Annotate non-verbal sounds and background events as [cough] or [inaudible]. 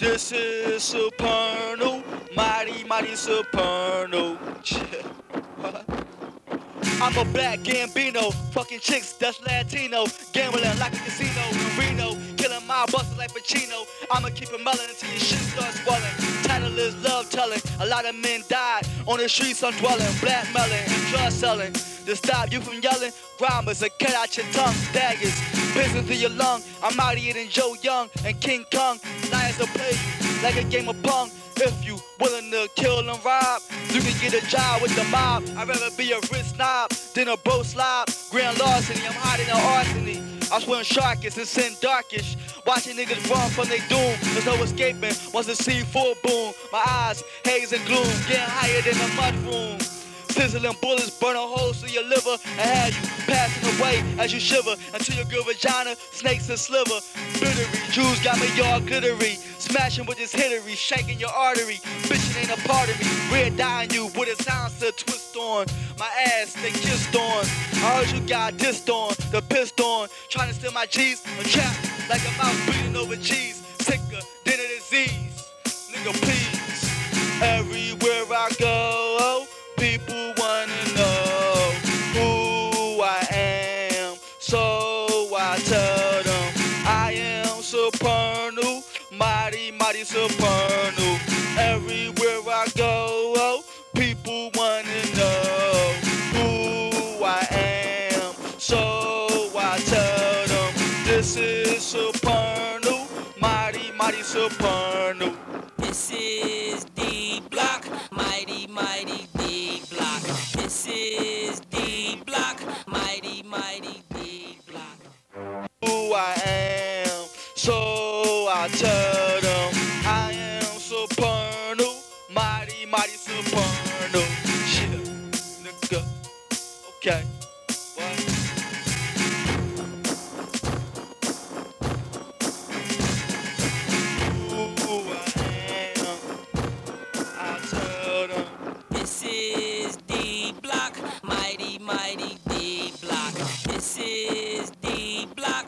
This is Supernal, mighty, mighty Supernal. [laughs] I'm a black Gambino, fucking chicks that's Latino, gambling like a casino in Reno, killing my busters like Pacino. I'ma keep it melon until your shit starts swelling. Title is love telling, a lot of men died on the streets I'm dwelling, black melon and drug selling. To stop you from yelling, rhymers and cut out your tongue, daggers, piercing through your lung. I'm mightier than Joe Young and King Kong. Lions are play you like a game of pong. If you willing to kill and rob, you can get a job with the mob. I'd rather be a rich snob than a bro slob. Grand larceny, I'm hiding in arsony. I swim sharkish and send darkish. Watching niggas run from their doom. There's no escaping once the sea full boom. My eyes, haze and gloom, getting higher than a mud room. Sizzling bullets burn a hole through your liver and have you passing away as you shiver until your good vagina snakes and sliver. Bittery, Jews got me all glittery. Smashing with this hittery, shaking your artery. Bitchin' ain't a part of me. Red dyeing you with a silencer twist on. My ass they kissed on. I heard you got dissed on, the pissed on. Trying to steal my G's, I'm trapped like a mouse bleeding over cheese. Sicker than a disease. Nigga, please. Everywhere supernal, mighty, mighty supernal. Everywhere I go, people wanna know who I am. So I tell them this is supernal, mighty, mighty supernal. This is D Block, mighty, mighty D Block. This is D tell I am Supernal, mighty, mighty Supernal. Shit, nigga. Okay. mighty D block. This is D block.